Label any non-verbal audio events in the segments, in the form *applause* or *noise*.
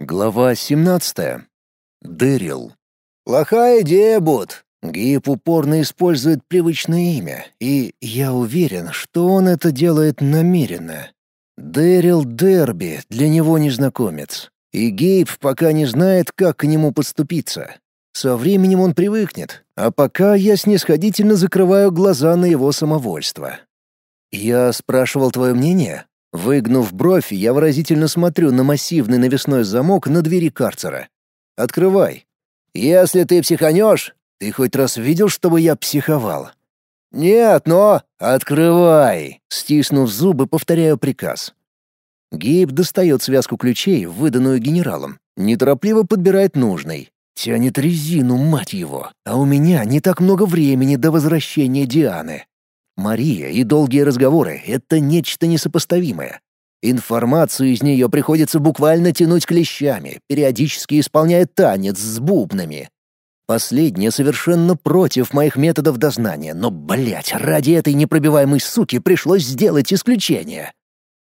Глава 17. Дэрил. «Плохая идея, Бут!» Гип упорно использует привычное имя, и я уверен, что он это делает намеренно. Дэрил Дерби для него незнакомец, и Гейб пока не знает, как к нему подступиться. Со временем он привыкнет, а пока я снисходительно закрываю глаза на его самовольство. «Я спрашивал твое мнение?» Выгнув бровь, я выразительно смотрю на массивный навесной замок на двери карцера. «Открывай». «Если ты психанешь...» «Ты хоть раз видел, чтобы я психовал?» «Нет, но...» «Открывай!» Стиснув зубы, повторяю приказ. Гейб достает связку ключей, выданную генералом. Неторопливо подбирает нужный. Тянет резину, мать его. А у меня не так много времени до возвращения Дианы. Мария и долгие разговоры — это нечто несопоставимое. Информацию из нее приходится буквально тянуть клещами, периодически исполняя танец с бубнами. Последнее совершенно против моих методов дознания, но, блядь, ради этой непробиваемой суки пришлось сделать исключение.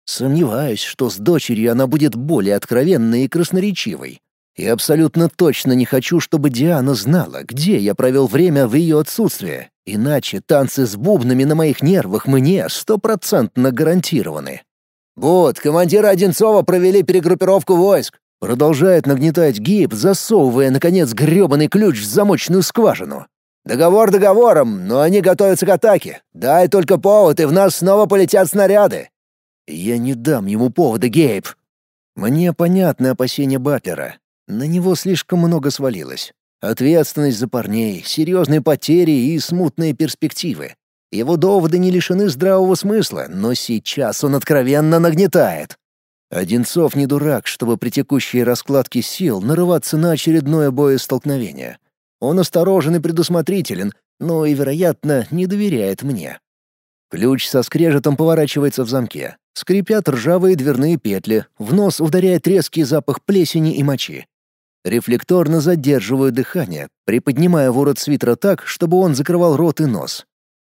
Сомневаюсь, что с дочерью она будет более откровенной и красноречивой. И абсолютно точно не хочу, чтобы Диана знала, где я провел время в ее отсутствие, иначе танцы с бубнами на моих нервах мне стопроцентно гарантированы. «Вот, командира Одинцова провели перегруппировку войск», продолжает нагнетать гиб, засовывая, наконец, грёбаный ключ в замочную скважину. «Договор договором, но они готовятся к атаке. Дай только повод, и в нас снова полетят снаряды». «Я не дам ему повода, Гейб». Мне понятны опасения Батлера. На него слишком много свалилось. Ответственность за парней, серьезные потери и смутные перспективы. Его доводы не лишены здравого смысла, но сейчас он откровенно нагнетает. Одинцов не дурак, чтобы при текущей раскладке сил нарываться на очередное боестолкновение. Он осторожен и предусмотрителен, но и, вероятно, не доверяет мне. Ключ со скрежетом поворачивается в замке. Скрипят ржавые дверные петли, в нос ударяет резкий запах плесени и мочи. Рефлекторно задерживаю дыхание, приподнимая ворот свитера так, чтобы он закрывал рот и нос.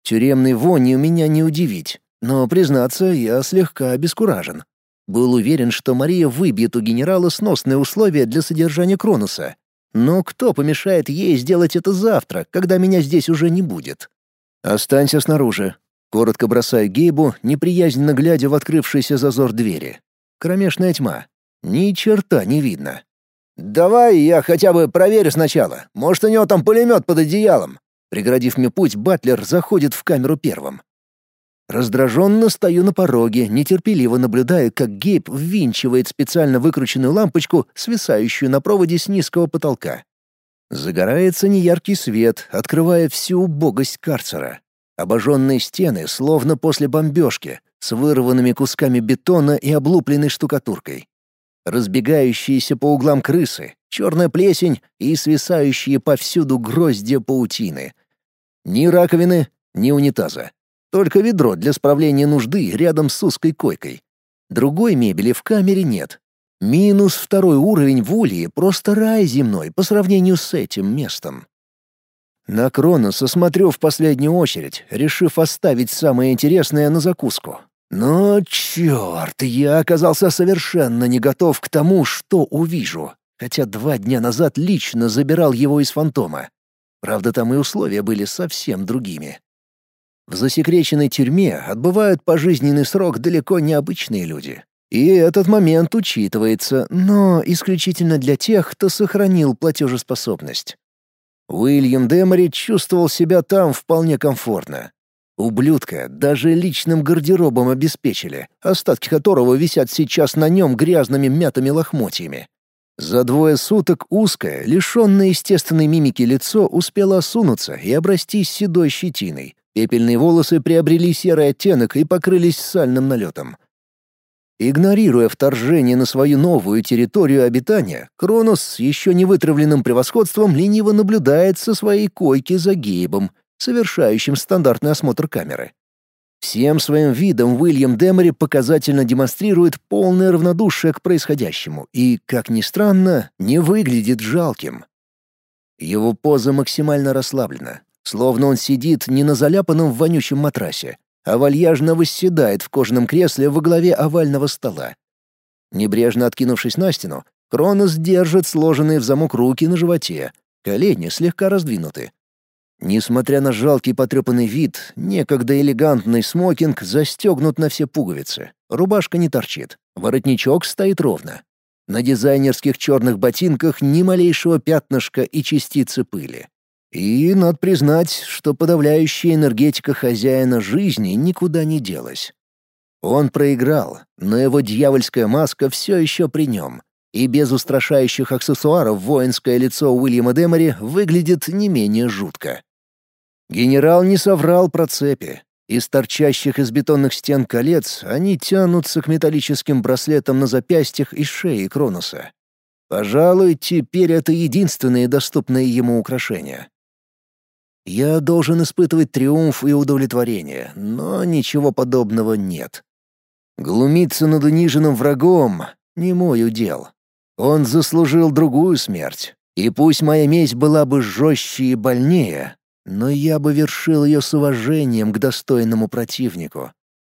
Тюремной вони у меня не удивить, но, признаться, я слегка обескуражен. Был уверен, что Мария выбьет у генерала сносные условия для содержания Кронуса. Но кто помешает ей сделать это завтра, когда меня здесь уже не будет? «Останься снаружи», — коротко бросаю Гейбу, неприязненно глядя в открывшийся зазор двери. Кромешная тьма. Ни черта не видно. «Давай я хотя бы проверю сначала. Может, у него там пулемет под одеялом». Преградив мне путь, Батлер заходит в камеру первым. Раздраженно стою на пороге, нетерпеливо наблюдая, как Гейб ввинчивает специально выкрученную лампочку, свисающую на проводе с низкого потолка. Загорается неяркий свет, открывая всю убогость карцера. Обожженные стены, словно после бомбежки, с вырванными кусками бетона и облупленной штукатуркой разбегающиеся по углам крысы, черная плесень и свисающие повсюду гроздья паутины. Ни раковины, ни унитаза. Только ведро для справления нужды рядом с узкой койкой. Другой мебели в камере нет. Минус второй уровень в просто рай земной по сравнению с этим местом. На Кроноса смотрю в последнюю очередь, решив оставить самое интересное на закуску. Но, черт, я оказался совершенно не готов к тому, что увижу, хотя два дня назад лично забирал его из фантома. Правда, там и условия были совсем другими. В засекреченной тюрьме отбывают пожизненный срок далеко необычные люди. И этот момент учитывается, но исключительно для тех, кто сохранил платежеспособность. Уильям Демори чувствовал себя там вполне комфортно. Ублюдка даже личным гардеробом обеспечили, остатки которого висят сейчас на нем грязными мятыми лохмотьями. За двое суток узкое, лишенное естественной мимики лицо успело осунуться и обрастись седой щетиной. Пепельные волосы приобрели серый оттенок и покрылись сальным налетом. Игнорируя вторжение на свою новую территорию обитания, Кронос с еще не вытравленным превосходством лениво наблюдает со своей койки за Гейбом — совершающим стандартный осмотр камеры. Всем своим видом Уильям Демори показательно демонстрирует полное равнодушие к происходящему и, как ни странно, не выглядит жалким. Его поза максимально расслаблена, словно он сидит не на заляпанном вонючем матрасе, а вальяжно восседает в кожаном кресле во главе овального стола. Небрежно откинувшись на стену, Кронос держит сложенные в замок руки на животе, колени слегка раздвинуты. Несмотря на жалкий потрепанный вид, некогда элегантный смокинг застегнут на все пуговицы. Рубашка не торчит, воротничок стоит ровно. На дизайнерских черных ботинках ни малейшего пятнышка и частицы пыли. И надо признать, что подавляющая энергетика хозяина жизни никуда не делась. Он проиграл, но его дьявольская маска все еще при нем, и без устрашающих аксессуаров воинское лицо Уильяма Демори выглядит не менее жутко. Генерал не соврал про цепи. Из торчащих из бетонных стен колец они тянутся к металлическим браслетам на запястьях и шее Кроноса. Пожалуй, теперь это единственные доступные ему украшения. Я должен испытывать триумф и удовлетворение, но ничего подобного нет. Глумиться над униженным врагом — не мой удел. Он заслужил другую смерть, и пусть моя месть была бы жестче и больнее, но я бы вершил ее с уважением к достойному противнику.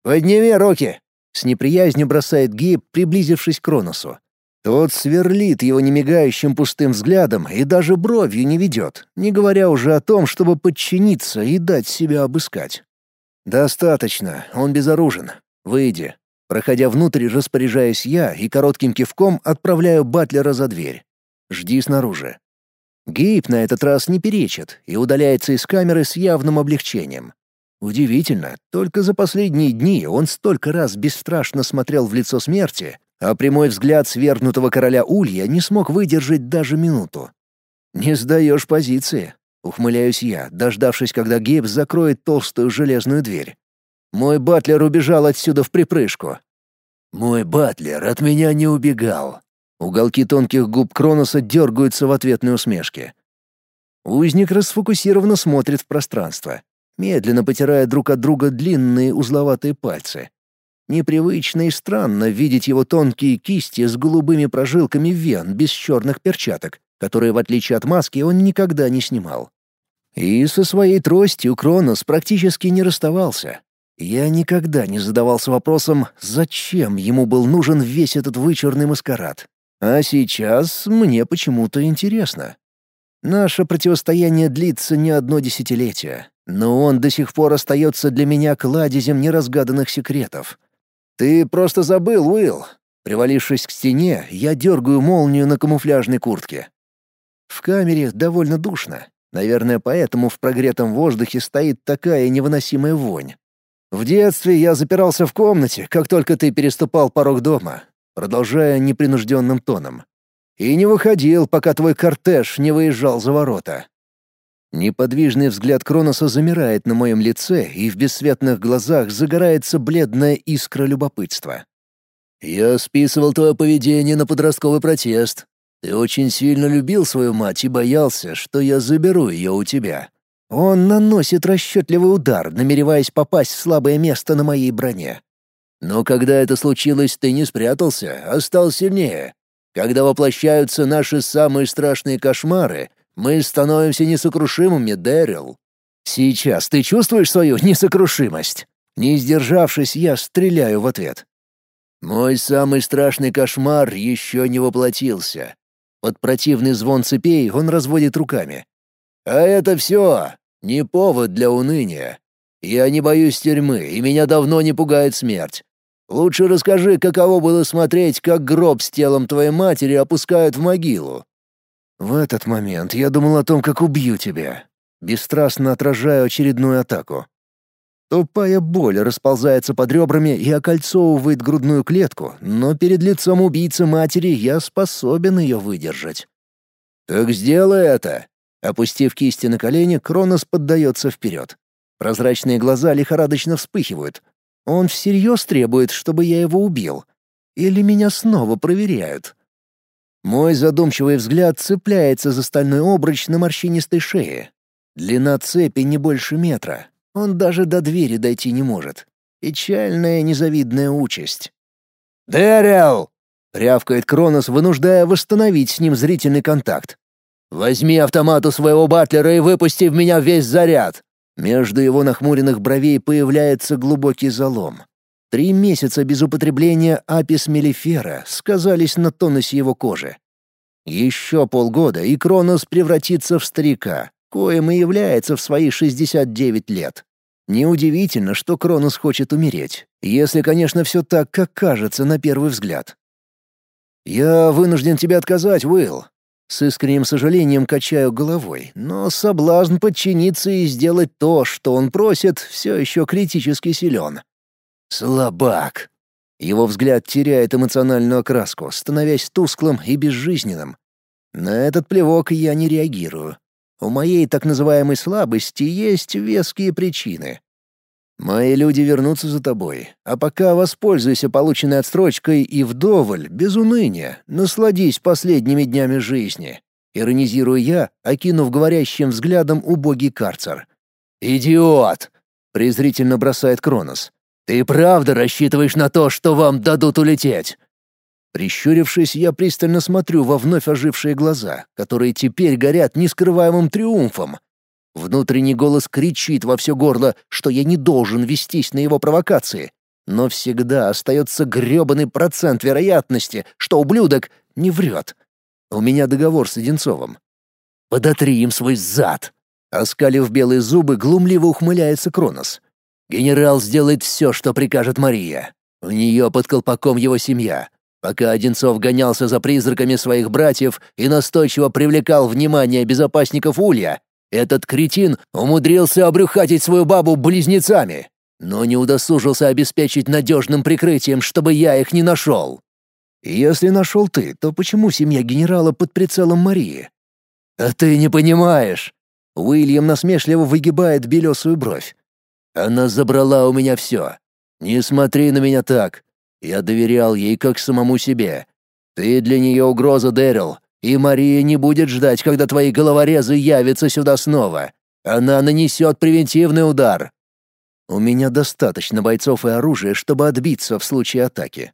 «Подними руки!» — с неприязнью бросает Гиб, приблизившись к Кроносу. Тот сверлит его немигающим пустым взглядом и даже бровью не ведет, не говоря уже о том, чтобы подчиниться и дать себя обыскать. «Достаточно, он безоружен. Выйди». Проходя внутрь, распоряжаясь я и коротким кивком отправляю Батлера за дверь. «Жди снаружи». Гейб на этот раз не перечит и удаляется из камеры с явным облегчением. Удивительно, только за последние дни он столько раз бесстрашно смотрел в лицо смерти, а прямой взгляд свергнутого короля Улья не смог выдержать даже минуту. «Не сдаешь позиции», — ухмыляюсь я, дождавшись, когда Гейб закроет толстую железную дверь. «Мой батлер убежал отсюда в припрыжку». «Мой батлер от меня не убегал». Уголки тонких губ Кроноса дергаются в ответной усмешке. Узник расфокусированно смотрит в пространство, медленно потирая друг от друга длинные узловатые пальцы. Непривычно и странно видеть его тонкие кисти с голубыми прожилками вен без черных перчаток, которые, в отличие от маски, он никогда не снимал. И со своей тростью Кронос практически не расставался. Я никогда не задавался вопросом, зачем ему был нужен весь этот вычурный маскарад. А сейчас мне почему-то интересно. Наше противостояние длится не одно десятилетие, но он до сих пор остается для меня кладезем неразгаданных секретов. «Ты просто забыл, Уилл!» Привалившись к стене, я дергаю молнию на камуфляжной куртке. В камере довольно душно. Наверное, поэтому в прогретом воздухе стоит такая невыносимая вонь. В детстве я запирался в комнате, как только ты переступал порог дома, продолжая непринужденным тоном. И не выходил, пока твой кортеж не выезжал за ворота. Неподвижный взгляд Кроноса замирает на моем лице, и в бесцветных глазах загорается бледная искра любопытства. «Я списывал твое поведение на подростковый протест. Ты очень сильно любил свою мать и боялся, что я заберу ее у тебя. Он наносит расчетливый удар, намереваясь попасть в слабое место на моей броне. Но когда это случилось, ты не спрятался, а стал сильнее. Когда воплощаются наши самые страшные кошмары, мы становимся несокрушимыми, Дэрил. Сейчас ты чувствуешь свою несокрушимость? Не сдержавшись, я стреляю в ответ. Мой самый страшный кошмар еще не воплотился. Под противный звон цепей он разводит руками. А это все не повод для уныния. Я не боюсь тюрьмы, и меня давно не пугает смерть. Лучше расскажи, каково было смотреть, как гроб с телом твоей матери опускают в могилу. В этот момент я думал о том, как убью тебя. Бесстрастно отражаю очередную атаку. Тупая боль расползается под ребрами и окольцовывает грудную клетку, но перед лицом убийцы матери я способен ее выдержать. «Так сделай это!» Опустив кисти на колени, Кронос поддается вперед. Прозрачные глаза лихорадочно вспыхивают. Он всерьез требует, чтобы я его убил. Или меня снова проверяют. Мой задумчивый взгляд цепляется за стальной обруч на морщинистой шее. Длина цепи не больше метра. Он даже до двери дойти не может. Печальная незавидная участь. «Дэрил!» — рявкает Кронос, вынуждая восстановить с ним зрительный контакт. «Возьми автомат у своего батлера и выпусти в меня весь заряд!» Между его нахмуренных бровей появляется глубокий залом. Три месяца без употребления апис мелифера сказались на тонусе его кожи. Еще полгода, и Кронос превратится в старика, коим и является в свои 69 лет. Неудивительно, что Кронос хочет умереть, если, конечно, все так, как кажется на первый взгляд. «Я вынужден тебе отказать, Уилл». С искренним сожалением качаю головой, но соблазн подчиниться и сделать то, что он просит, все еще критически силен. «Слабак!» Его взгляд теряет эмоциональную окраску, становясь тусклым и безжизненным. На этот плевок я не реагирую. У моей так называемой слабости есть веские причины. Мои люди вернутся за тобой, а пока воспользуйся полученной отстрочкой и вдоволь, без уныния, насладись последними днями жизни. Иронизирую я, окинув говорящим взглядом убогий карцер. «Идиот!» — презрительно бросает Кронос. «Ты правда рассчитываешь на то, что вам дадут улететь?» Прищурившись, я пристально смотрю во вновь ожившие глаза, которые теперь горят нескрываемым триумфом. Внутренний голос кричит во все горло, что я не должен вестись на его провокации. Но всегда остается грёбаный процент вероятности, что ублюдок не врет. У меня договор с Одинцовым. «Подотри им свой зад!» Оскалив белые зубы, глумливо ухмыляется Кронос. «Генерал сделает все, что прикажет Мария. У нее под колпаком его семья. Пока Одинцов гонялся за призраками своих братьев и настойчиво привлекал внимание безопасников Улья, этот кретин умудрился обрюхатить свою бабу близнецами, но не удосужился обеспечить надежным прикрытием, чтобы я их не нашел. Если нашел ты, то почему семья генерала под прицелом Марии? А ты не понимаешь. Уильям насмешливо выгибает белесую бровь. Она забрала у меня все. Не смотри на меня так. Я доверял ей как самому себе. Ты для нее угроза, Дэрил, и Мария не будет ждать, когда твои головорезы явятся сюда снова. Она нанесет превентивный удар. У меня достаточно бойцов и оружия, чтобы отбиться в случае атаки.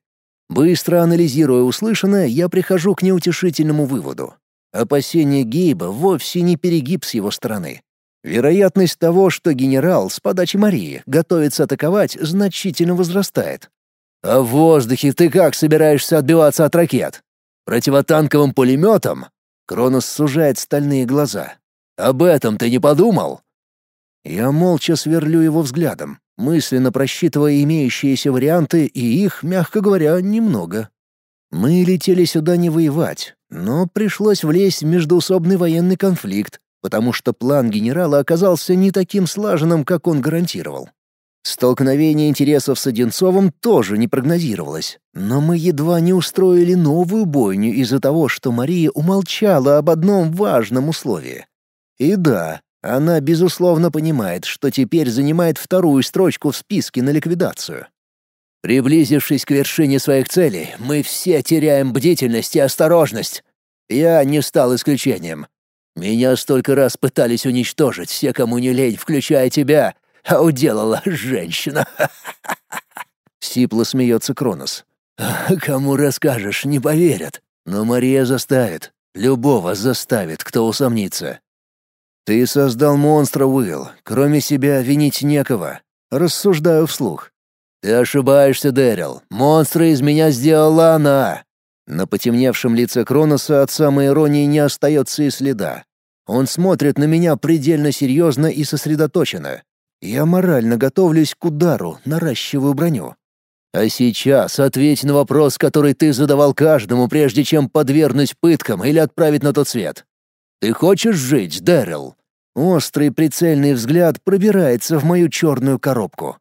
Быстро анализируя услышанное, я прихожу к неутешительному выводу. Опасение Гейба вовсе не перегиб с его стороны. Вероятность того, что генерал с подачи Марии готовится атаковать, значительно возрастает. А в воздухе ты как собираешься отбиваться от ракет? Противотанковым пулеметом? Кронос сужает стальные глаза. Об этом ты не подумал? Я молча сверлю его взглядом, мысленно просчитывая имеющиеся варианты, и их, мягко говоря, немного. Мы летели сюда не воевать, но пришлось влезть в междоусобный военный конфликт, потому что план генерала оказался не таким слаженным, как он гарантировал. Столкновение интересов с Одинцовым тоже не прогнозировалось, но мы едва не устроили новую бойню из-за того, что Мария умолчала об одном важном условии. И да, она безусловно понимает, что теперь занимает вторую строчку в списке на ликвидацию. Приблизившись к вершине своих целей, мы все теряем бдительность и осторожность. Я не стал исключением. Меня столько раз пытались уничтожить все, кому не лень, включая тебя, а уделала женщина. Сипло смеется Кронос. Кому расскажешь, не поверят. Но Мария заставит. Любого заставит, кто усомнится. Ты создал монстра, Уилл. Кроме себя винить некого. Рассуждаю вслух. Ты ошибаешься, Дэрил. Монстра из меня сделала она. На потемневшем лице Кроноса от самой иронии не остается и следа. Он смотрит на меня предельно серьезно и сосредоточенно. Я морально готовлюсь к удару, наращиваю броню. А сейчас ответь на вопрос, который ты задавал каждому, прежде чем подвергнуть пыткам или отправить на тот свет. Ты хочешь жить, Дэрил? Острый прицельный взгляд пробирается в мою черную коробку.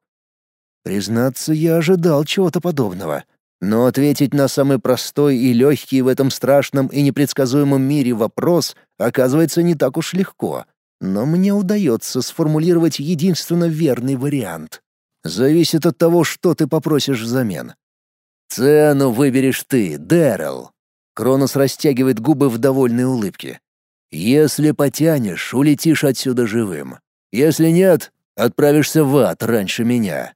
Признаться, я ожидал чего-то подобного. Но ответить на самый простой и легкий в этом страшном и непредсказуемом мире вопрос оказывается не так уж легко но мне удается сформулировать единственно верный вариант. Зависит от того, что ты попросишь взамен. Цену выберешь ты, Дэрил. Кронос растягивает губы в довольной улыбке. Если потянешь, улетишь отсюда живым. Если нет, отправишься в ад раньше меня.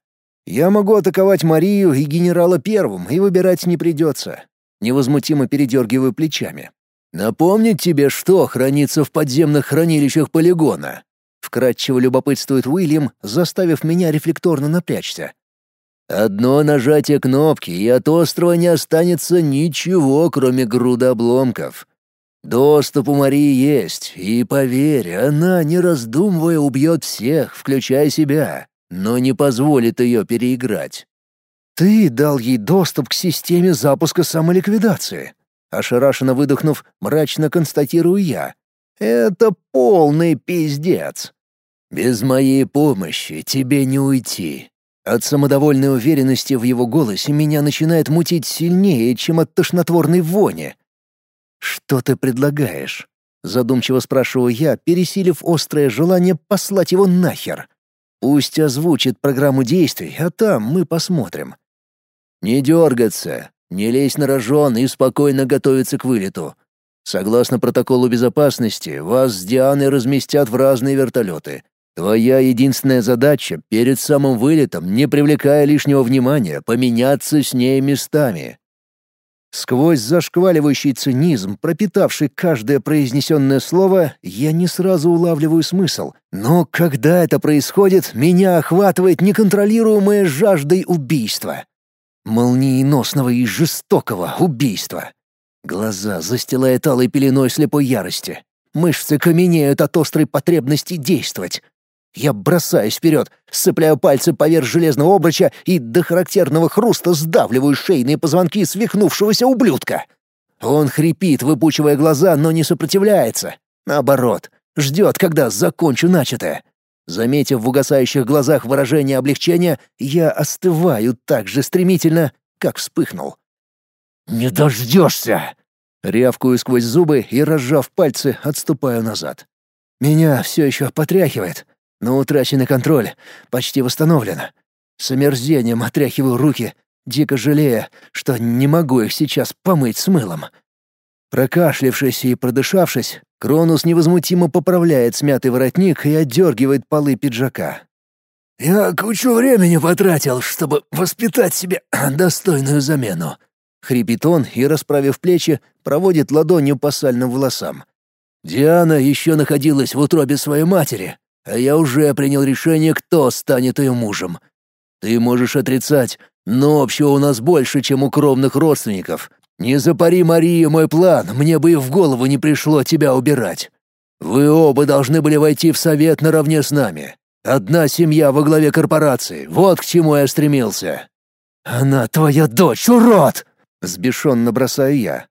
Я могу атаковать Марию и генерала первым, и выбирать не придется. Невозмутимо передергиваю плечами. «Напомнить тебе, что хранится в подземных хранилищах полигона?» Вкратчиво любопытствует Уильям, заставив меня рефлекторно напрячься. Одно нажатие кнопки, и от острова не останется ничего, кроме груда обломков. Доступ у Марии есть, и поверь, она, не раздумывая, убьет всех, включая себя, но не позволит ее переиграть. «Ты дал ей доступ к системе запуска самоликвидации», ошарашенно выдохнув, мрачно констатирую я. «Это полный пиздец. Без моей помощи тебе не уйти». От самодовольной уверенности в его голосе меня начинает мутить сильнее, чем от тошнотворной вони. «Что ты предлагаешь?» — задумчиво спрашиваю я, пересилив острое желание послать его нахер. Пусть озвучит программу действий, а там мы посмотрим. «Не дергаться, не лезь на рожон и спокойно готовиться к вылету. Согласно протоколу безопасности, вас с Дианой разместят в разные вертолеты. Твоя единственная задача — перед самым вылетом, не привлекая лишнего внимания, поменяться с ней местами. Сквозь зашкваливающий цинизм, пропитавший каждое произнесенное слово, я не сразу улавливаю смысл. Но когда это происходит, меня охватывает неконтролируемая жаждой убийства. Молниеносного и жестокого убийства. Глаза застилает алой пеленой слепой ярости. Мышцы каменеют от острой потребности действовать. Я бросаюсь вперед, сцепляю пальцы поверх железного обруча и до характерного хруста сдавливаю шейные позвонки свихнувшегося ублюдка. Он хрипит, выпучивая глаза, но не сопротивляется. Наоборот, ждет, когда закончу начатое. Заметив в угасающих глазах выражение облегчения, я остываю так же стремительно, как вспыхнул. «Не дождешься!» Рявкую сквозь зубы и, разжав пальцы, отступаю назад. Меня все еще потряхивает, но утраченный контроль почти восстановлен. С омерзением отряхиваю руки, дико жалея, что не могу их сейчас помыть с мылом. Прокашлявшись и продышавшись, Кронус невозмутимо поправляет смятый воротник и отдергивает полы пиджака. «Я кучу времени потратил, чтобы воспитать себе *clears throat* достойную замену», — хрипит он и, расправив плечи, проводит ладонью по сальным волосам. Диана еще находилась в утробе своей матери, а я уже принял решение, кто станет ее мужем. Ты можешь отрицать, но общего у нас больше, чем у кровных родственников. Не запари, Мария, мой план, мне бы и в голову не пришло тебя убирать. Вы оба должны были войти в совет наравне с нами. Одна семья во главе корпорации, вот к чему я стремился. Она твоя дочь, урод! Сбешенно бросаю я.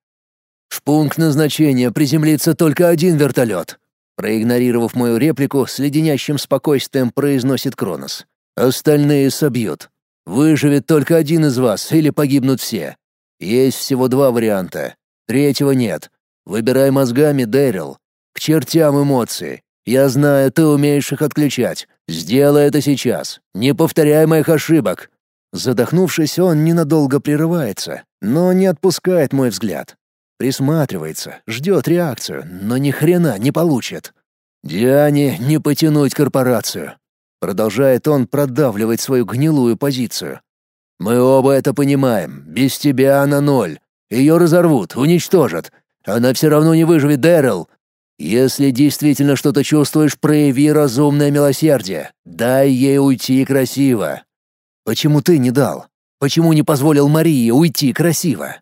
В пункт назначения приземлится только один вертолет. Проигнорировав мою реплику, с леденящим спокойствием произносит Кронос. «Остальные собьют. Выживет только один из вас или погибнут все. Есть всего два варианта. Третьего нет. Выбирай мозгами, Дэрил. К чертям эмоции. Я знаю, ты умеешь их отключать. Сделай это сейчас. Не повторяй моих ошибок». Задохнувшись, он ненадолго прерывается, но не отпускает мой взгляд. Присматривается, ждет реакцию, но ни хрена не получит. «Диане не потянуть корпорацию», — продолжает он продавливать свою гнилую позицию. «Мы оба это понимаем. Без тебя она ноль. Ее разорвут, уничтожат. Она все равно не выживет, Дэрил. Если действительно что-то чувствуешь, прояви разумное милосердие. Дай ей уйти красиво». «Почему ты не дал? Почему не позволил Марии уйти красиво?»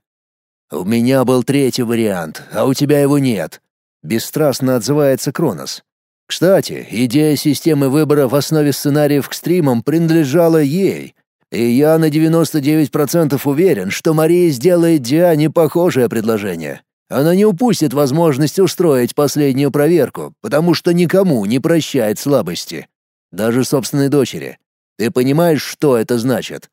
«У меня был третий вариант, а у тебя его нет», — бесстрастно отзывается Кронос. «Кстати, идея системы выбора в основе сценариев к стримам принадлежала ей, и я на 99% уверен, что Мария сделает Диане похожее предложение. Она не упустит возможность устроить последнюю проверку, потому что никому не прощает слабости. Даже собственной дочери. Ты понимаешь, что это значит?»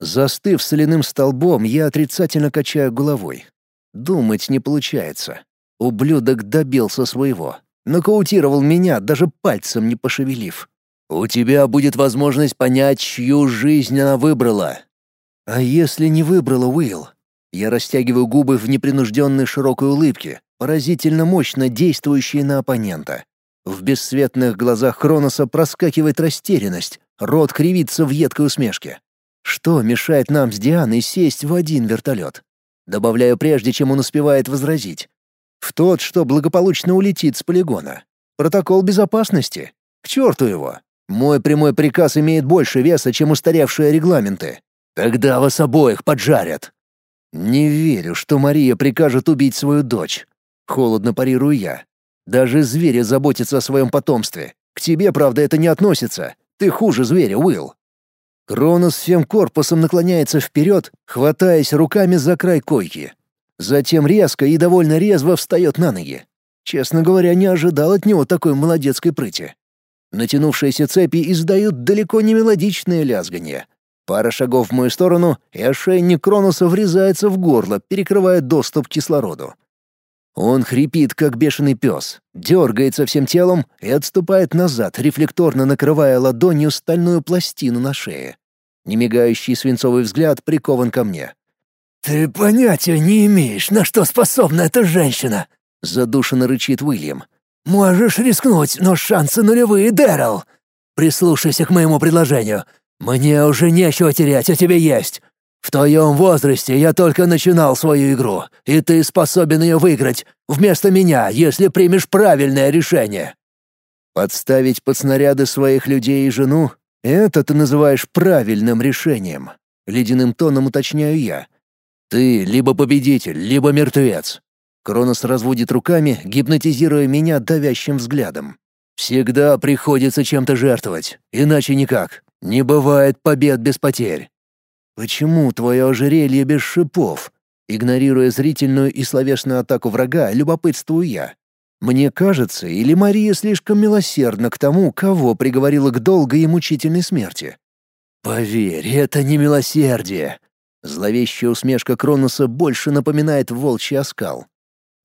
Застыв соляным столбом, я отрицательно качаю головой. Думать не получается. Ублюдок добился своего. Нокаутировал меня, даже пальцем не пошевелив. «У тебя будет возможность понять, чью жизнь она выбрала». «А если не выбрала, Уилл?» Я растягиваю губы в непринужденной широкой улыбке, поразительно мощно действующей на оппонента. В бесцветных глазах Хроноса проскакивает растерянность, рот кривится в едкой усмешке. Что мешает нам с Дианой сесть в один вертолет? Добавляю прежде, чем он успевает возразить. В тот, что благополучно улетит с полигона. Протокол безопасности. К черту его. Мой прямой приказ имеет больше веса, чем устаревшие регламенты. Тогда вас обоих поджарят. Не верю, что Мария прикажет убить свою дочь. Холодно парирую я. Даже звери заботятся о своем потомстве. К тебе, правда, это не относится. Ты хуже зверя, Уилл. Кронос всем корпусом наклоняется вперед, хватаясь руками за край койки. Затем резко и довольно резво встает на ноги. Честно говоря, не ожидал от него такой молодецкой прыти. Натянувшиеся цепи издают далеко не мелодичное лязганье. Пара шагов в мою сторону, и ошейник Кронуса врезается в горло, перекрывая доступ к кислороду. Он хрипит, как бешеный пес, дергается всем телом и отступает назад, рефлекторно накрывая ладонью стальную пластину на шее. Немигающий свинцовый взгляд прикован ко мне. «Ты понятия не имеешь, на что способна эта женщина!» — задушенно рычит Уильям. «Можешь рискнуть, но шансы нулевые, Дэрил! Прислушайся к моему предложению. Мне уже нечего терять, а тебе есть. В твоем возрасте я только начинал свою игру, и ты способен ее выиграть вместо меня, если примешь правильное решение». «Подставить под снаряды своих людей и жену — это ты называешь правильным решением», — ледяным тоном уточняю я. «Ты либо победитель, либо мертвец. Кронос разводит руками, гипнотизируя меня давящим взглядом. «Всегда приходится чем-то жертвовать, иначе никак. Не бывает побед без потерь». «Почему твое ожерелье без шипов?» Игнорируя зрительную и словесную атаку врага, любопытствую я. Мне кажется, или Мария слишком милосердна к тому, кого приговорила к долгой и мучительной смерти? «Поверь, это не милосердие!» Зловещая усмешка Кроноса больше напоминает волчий оскал.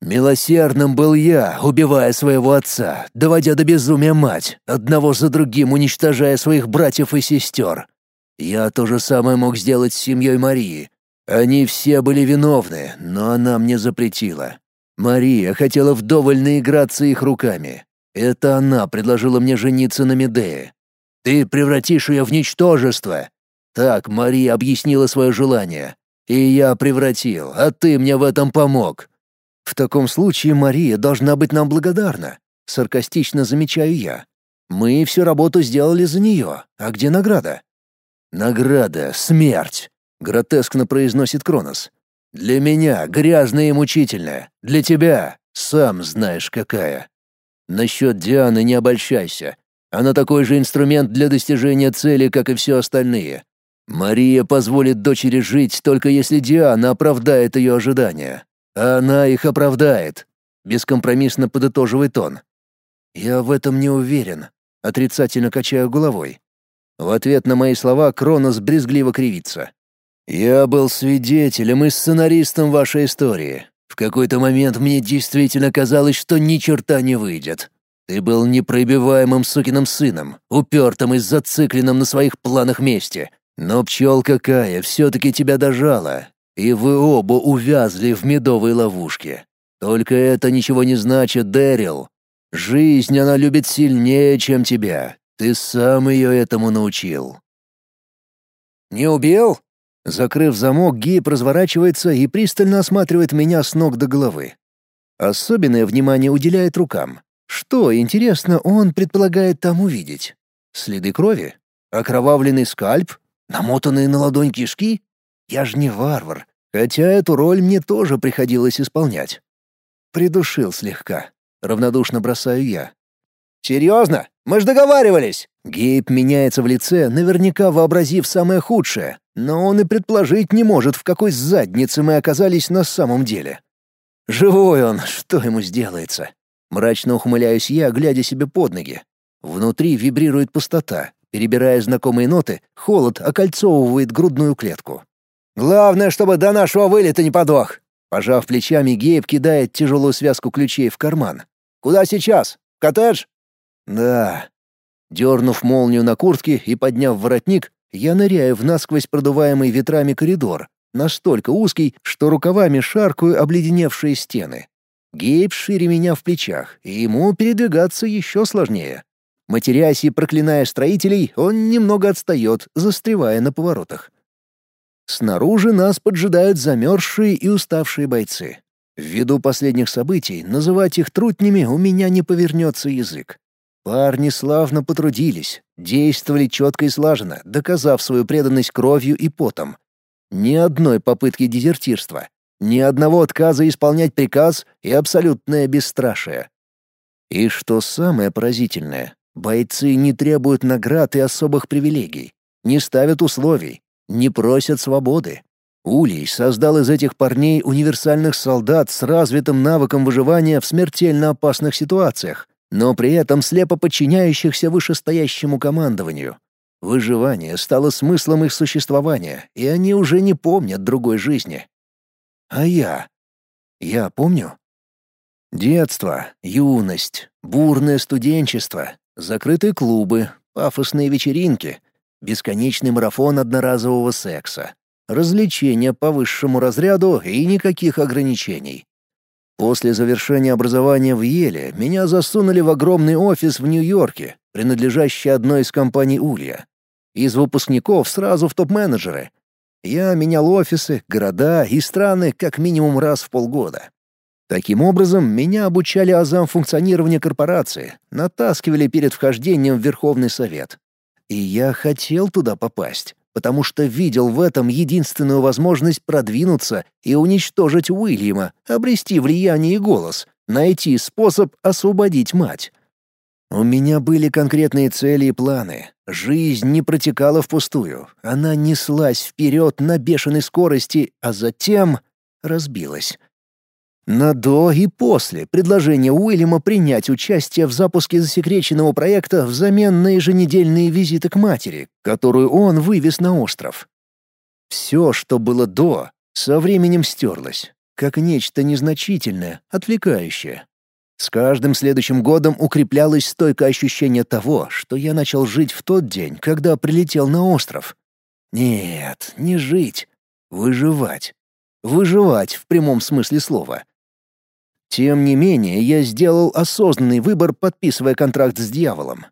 Милосердным был я, убивая своего отца, доводя до безумия мать, одного за другим уничтожая своих братьев и сестер. Я то же самое мог сделать с семьей Марии. Они все были виновны, но она мне запретила. Мария хотела вдоволь наиграться их руками. Это она предложила мне жениться на Медее. Ты превратишь ее в ничтожество. Так Мария объяснила свое желание. И я превратил, а ты мне в этом помог. В таком случае Мария должна быть нам благодарна, саркастично замечаю я. Мы всю работу сделали за нее, а где награда? Награда — смерть, гротескно произносит Кронос. Для меня грязная и мучительная, для тебя сам знаешь какая. Насчет Дианы не обольщайся. Она такой же инструмент для достижения цели, как и все остальные. Мария позволит дочери жить только если Диана оправдает ее ожидания. Она их оправдает, бескомпромиссно подытоживает он. Я в этом не уверен, отрицательно качаю головой. В ответ на мои слова Кронос брезгливо кривится. Я был свидетелем и сценаристом вашей истории. В какой-то момент мне действительно казалось, что ни черта не выйдет. Ты был непробиваемым сукиным сыном, упертым и зацикленным на своих планах мести. Но пчелка Кая все-таки тебя дожала, и вы оба увязли в медовой ловушке. Только это ничего не значит, Дэрил. Жизнь она любит сильнее, чем тебя. Ты сам ее этому научил». «Не убил?» Закрыв замок, Гейб разворачивается и пристально осматривает меня с ног до головы. Особенное внимание уделяет рукам. Что, интересно, он предполагает там увидеть? Следы крови? Окровавленный скальп? Намотанные на ладонь кишки? Я же не варвар, хотя эту роль мне тоже приходилось исполнять. Придушил слегка. Равнодушно бросаю я. «Серьезно? Мы ж договаривались!» Гейб меняется в лице, наверняка вообразив самое худшее, но он и предположить не может, в какой заднице мы оказались на самом деле. Живой он, что ему сделается? Мрачно ухмыляюсь я, глядя себе под ноги. Внутри вибрирует пустота. Перебирая знакомые ноты, холод окольцовывает грудную клетку. Главное, чтобы до нашего вылета не подох. Пожав плечами, Гейб кидает тяжелую связку ключей в карман. Куда сейчас? В коттедж? Да. Дернув молнию на куртке и подняв воротник, я ныряю в насквозь продуваемый ветрами коридор, настолько узкий, что рукавами шаркаю обледеневшие стены. Гейб шире меня в плечах, и ему передвигаться еще сложнее. Матерясь и проклиная строителей, он немного отстает, застревая на поворотах. Снаружи нас поджидают замерзшие и уставшие бойцы. Ввиду последних событий называть их трутнями у меня не повернется язык. Парни славно потрудились, действовали четко и слаженно, доказав свою преданность кровью и потом. Ни одной попытки дезертирства, ни одного отказа исполнять приказ и абсолютное бесстрашие. И что самое поразительное, бойцы не требуют наград и особых привилегий, не ставят условий, не просят свободы. Улей создал из этих парней универсальных солдат с развитым навыком выживания в смертельно опасных ситуациях, но при этом слепо подчиняющихся вышестоящему командованию. Выживание стало смыслом их существования, и они уже не помнят другой жизни. А я? Я помню? Детство, юность, бурное студенчество, закрытые клубы, пафосные вечеринки, бесконечный марафон одноразового секса, развлечения по высшему разряду и никаких ограничений. После завершения образования в Еле меня засунули в огромный офис в Нью-Йорке, принадлежащий одной из компаний Улья. Из выпускников сразу в топ-менеджеры. Я менял офисы, города и страны как минимум раз в полгода. Таким образом, меня обучали азам функционирования корпорации, натаскивали перед вхождением в Верховный Совет. И я хотел туда попасть потому что видел в этом единственную возможность продвинуться и уничтожить Уильяма, обрести влияние и голос, найти способ освободить мать. У меня были конкретные цели и планы. Жизнь не протекала впустую. Она неслась вперед на бешеной скорости, а затем разбилась. На до и после предложения Уильяма принять участие в запуске засекреченного проекта взамен на еженедельные визиты к матери, которую он вывез на остров. Все, что было до, со временем стерлось, как нечто незначительное, отвлекающее. С каждым следующим годом укреплялось стойкое ощущение того, что я начал жить в тот день, когда прилетел на остров. Нет, не жить, выживать. Выживать в прямом смысле слова — тем не менее, я сделал осознанный выбор, подписывая контракт с дьяволом.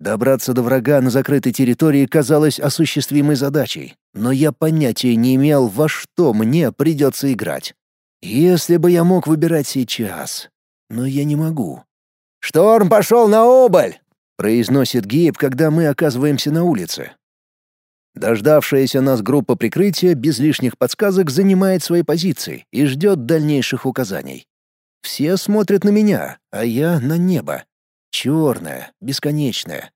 Добраться до врага на закрытой территории казалось осуществимой задачей, но я понятия не имел, во что мне придется играть. Если бы я мог выбирать сейчас, но я не могу. «Шторм пошел на убыль!» — произносит Гейб, когда мы оказываемся на улице. Дождавшаяся нас группа прикрытия без лишних подсказок занимает свои позиции и ждет дальнейших указаний. Все смотрят на меня, а я на небо. Черная, бесконечная.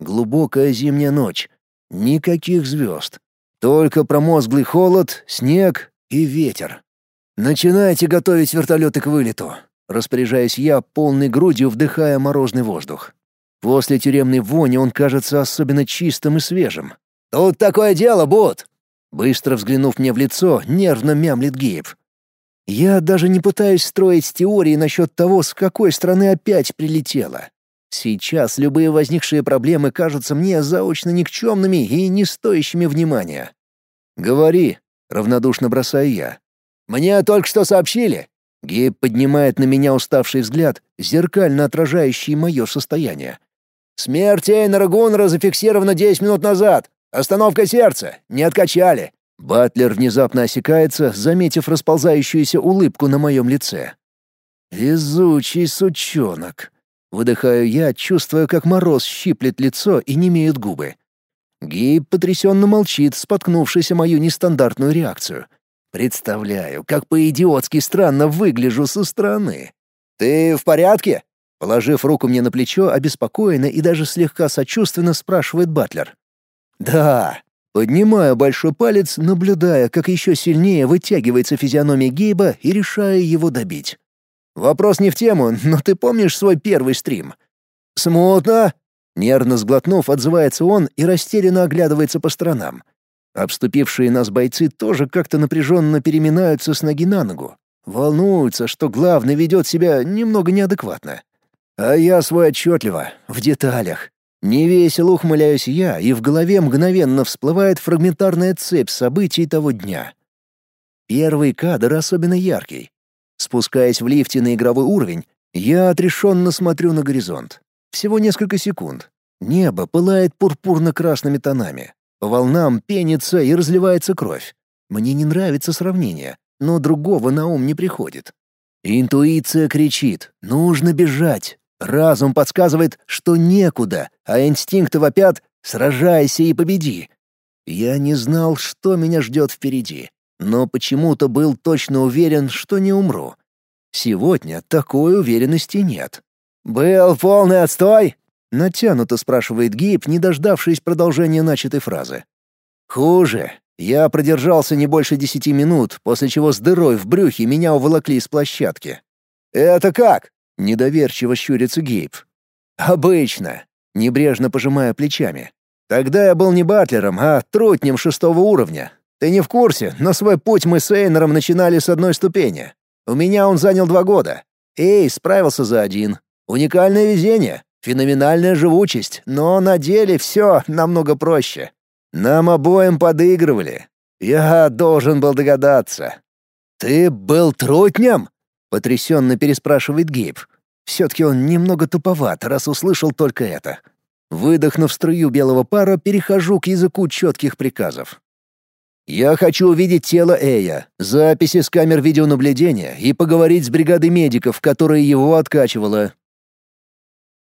Глубокая зимняя ночь. Никаких звезд. Только промозглый холод, снег и ветер. «Начинайте готовить вертолеты к вылету», — распоряжаюсь я, полной грудью вдыхая морозный воздух. После тюремной вони он кажется особенно чистым и свежим. «Тут такое дело, Бут!» Быстро взглянув мне в лицо, нервно мямлит Гейб. Я даже не пытаюсь строить теории насчет того, с какой стороны опять прилетело. Сейчас любые возникшие проблемы кажутся мне заочно никчемными и не стоящими внимания. «Говори», — равнодушно бросаю я. «Мне только что сообщили». Гейб поднимает на меня уставший взгляд, зеркально отражающий мое состояние. «Смерть Эйнера Гуннера зафиксирована 10 минут назад. Остановка сердца. Не откачали. Батлер внезапно осекается, заметив расползающуюся улыбку на моем лице. «Везучий сучонок!» Выдыхаю я, чувствуя, как мороз щиплет лицо и немеют губы. Гейб потрясенно молчит, споткнувшись о мою нестандартную реакцию. Представляю, как по-идиотски странно выгляжу со стороны. «Ты в порядке?» Положив руку мне на плечо, обеспокоенно и даже слегка сочувственно спрашивает Батлер. «Да», Поднимаю большой палец, наблюдая, как еще сильнее вытягивается физиономия Гейба и решаю его добить. Вопрос не в тему, но ты помнишь свой первый стрим? Смутно. Нервно сглотнув, отзывается он и растерянно оглядывается по сторонам. Обступившие нас бойцы тоже как-то напряженно переминаются с ноги на ногу. Волнуются, что главный ведет себя немного неадекватно. А я свой отчетливо, в деталях. Невесело ухмыляюсь я, и в голове мгновенно всплывает фрагментарная цепь событий того дня. Первый кадр особенно яркий. Спускаясь в лифте на игровой уровень, я отрешенно смотрю на горизонт. Всего несколько секунд. Небо пылает пурпурно-красными тонами. По волнам пенится и разливается кровь. Мне не нравится сравнение, но другого на ум не приходит. Интуиция кричит «Нужно бежать! Разум подсказывает, что некуда, а инстинкты вопят «сражайся и победи». Я не знал, что меня ждет впереди, но почему-то был точно уверен, что не умру. Сегодня такой уверенности нет. «Был полный отстой?» — натянуто спрашивает Гейб, не дождавшись продолжения начатой фразы. «Хуже. Я продержался не больше десяти минут, после чего с дырой в брюхе меня уволокли с площадки. «Это как?» — недоверчиво щурится Гейб. «Обычно», — небрежно пожимая плечами. «Тогда я был не батлером, а трутнем шестого уровня. Ты не в курсе, но свой путь мы с Эйнером начинали с одной ступени. У меня он занял два года. Эй, справился за один. Уникальное везение, феноменальная живучесть, но на деле все намного проще. Нам обоим подыгрывали. Я должен был догадаться. «Ты был трутнем?» — потрясенно переспрашивает Гейб. Все-таки он немного туповат, раз услышал только это. Выдохнув струю белого пара, перехожу к языку четких приказов. «Я хочу увидеть тело Эя, записи с камер видеонаблюдения и поговорить с бригадой медиков, которая его откачивала.